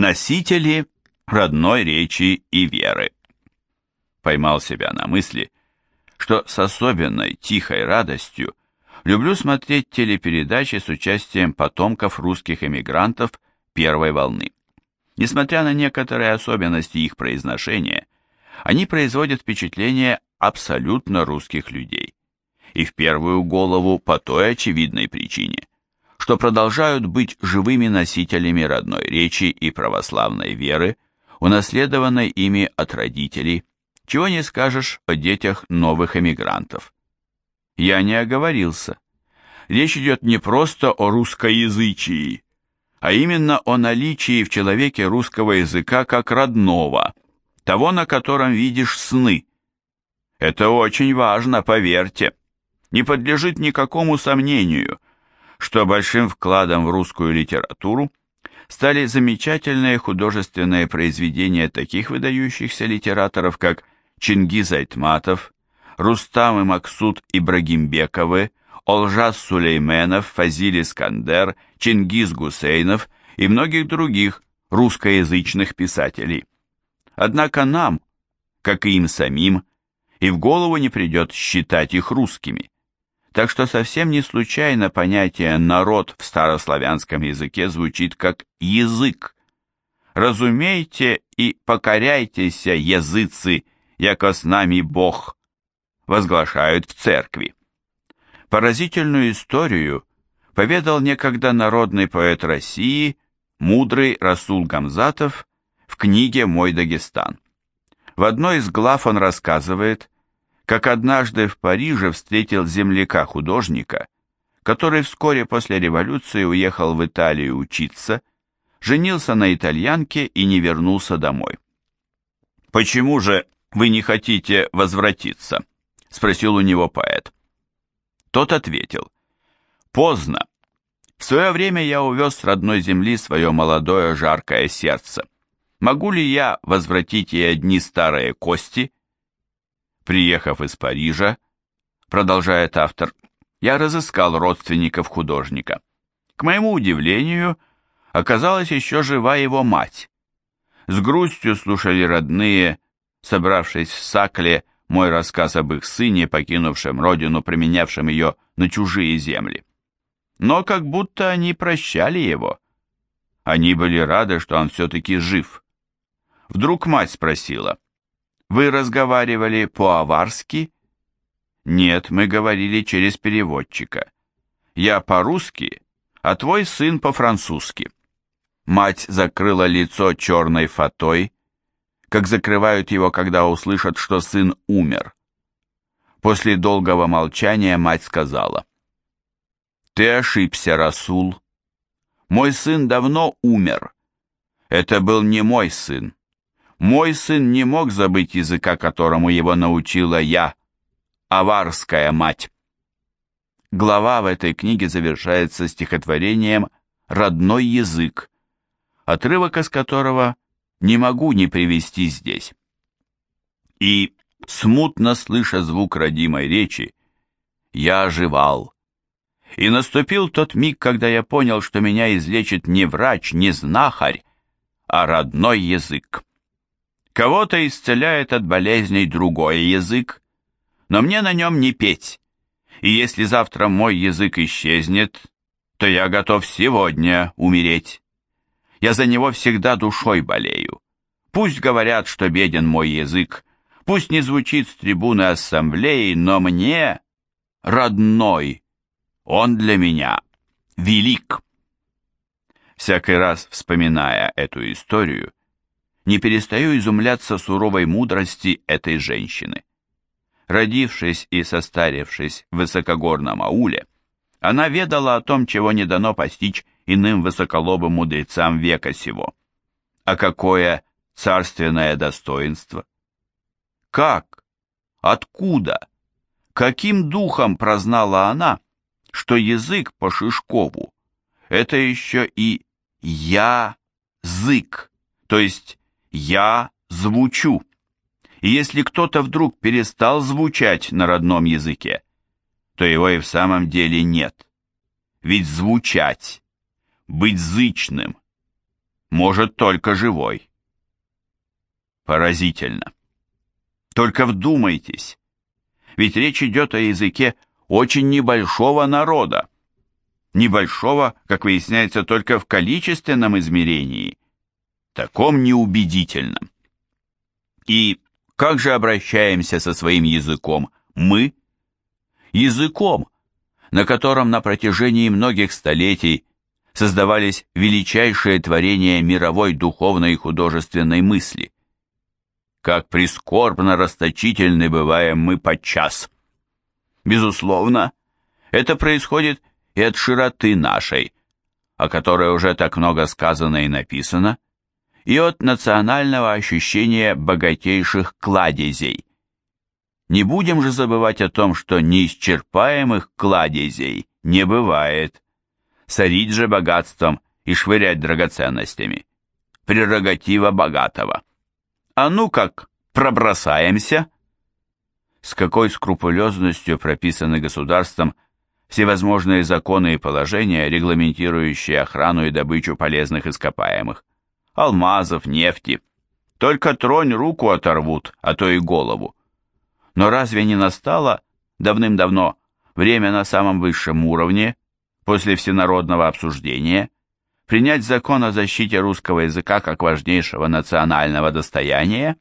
Носители родной речи и веры. Поймал себя на мысли, что с особенной тихой радостью люблю смотреть телепередачи с участием потомков русских эмигрантов первой волны. Несмотря на некоторые особенности их произношения, они производят впечатление абсолютно русских людей. И в первую голову по той очевидной причине, что продолжают быть живыми носителями родной речи и православной веры, унаследованной ими от родителей, чего не скажешь о детях новых эмигрантов. Я не оговорился. Речь идет не просто о русскоязычии, а именно о наличии в человеке русского языка как родного, того, на котором видишь сны. Это очень важно, поверьте. Не подлежит никакому сомнению, что большим вкладом в русскую литературу стали замечательные художественные произведения таких выдающихся литераторов, как Чингиз Айтматов, Рустам и Максут Ибрагимбековы, Олжас Сулейменов, Фазиль Искандер, Чингиз Гусейнов и многих других русскоязычных писателей. Однако нам, как и им самим, и в голову не придет считать их русскими. Так что совсем не случайно понятие «народ» в старославянском языке звучит как «язык». «Разумейте и покоряйтеся, языцы, яко с нами Бог», возглашают в церкви. Поразительную историю поведал некогда народный поэт России, мудрый Расул Гамзатов, в книге «Мой Дагестан». В одной из глав он рассказывает, как однажды в Париже встретил земляка-художника, который вскоре после революции уехал в Италию учиться, женился на итальянке и не вернулся домой. «Почему же вы не хотите возвратиться?» – спросил у него поэт. Тот ответил, «Поздно. В свое время я увез с родной земли свое молодое жаркое сердце. Могу ли я возвратить ей одни старые кости?» Приехав из Парижа, продолжает автор, я разыскал родственников художника. К моему удивлению, оказалась еще жива его мать. С грустью слушали родные, собравшись в Сакле, мой рассказ об их сыне, покинувшем родину, применявшем ее на чужие земли. Но как будто они прощали его. Они были рады, что он все-таки жив. Вдруг мать спросила, вы разговаривали по-аварски? Нет, мы говорили через переводчика. Я по-русски, а твой сын по-французски. Мать закрыла лицо черной фатой, как закрывают его, когда услышат, что сын умер. После долгого молчания мать сказала, «Ты ошибся, Расул. Мой сын давно умер. Это был не мой сын. Мой сын не мог забыть языка, которому его научила я, аварская мать. Глава в этой книге завершается стихотворением «Родной язык», отрывок из которого не могу не привести здесь. И, смутно слыша звук родимой речи, я оживал. И наступил тот миг, когда я понял, что меня излечит не врач, не знахарь, а родной язык. Кого-то исцеляет от болезней другой язык, но мне на нем не петь. И если завтра мой язык исчезнет, то я готов сегодня умереть. Я за него всегда душой болею. Пусть говорят, что беден мой язык, пусть не звучит с трибуны ассамблеи, но мне родной, он для меня велик. Всякий раз вспоминая эту историю, не перестаю изумляться суровой мудрости этой женщины. Родившись и состарившись в высокогорном ауле, она ведала о том, чего не дано постичь иным высоколобым мудрецам века сего. А какое царственное достоинство! Как? Откуда? Каким духом прознала она, что язык по Шишкову – это еще и я-зык, то есть я звучу. И если кто-то вдруг перестал звучать на родном языке, то его и в самом деле нет. Ведь звучать, быть зычным, может только живой. Поразительно. Только вдумайтесь, ведь речь идет о языке очень небольшого народа. Небольшого, как выясняется, только в количественном измерении, таком неубедительном. И как же обращаемся со своим языком мы? Языком, на котором на протяжении многих столетий создавались величайшие творения мировой духовной и художественной мысли. Как прискорбно расточительны бываем мы подчас. Безусловно, это происходит и от широты нашей, о которой уже так много сказано и написано, и от национального ощущения богатейших кладезей. Не будем же забывать о том, что неисчерпаемых кладезей не бывает. Сорить же богатством и швырять драгоценностями. Прерогатива богатого. А ну как, пробросаемся? С какой скрупулезностью прописаны государством всевозможные законы и положения, регламентирующие охрану и добычу полезных ископаемых алмазов, нефти. Только тронь руку оторвут, а то и голову. Но разве не настало давным-давно время на самом высшем уровне, после всенародного обсуждения, принять закон о защите русского языка как важнейшего национального достояния?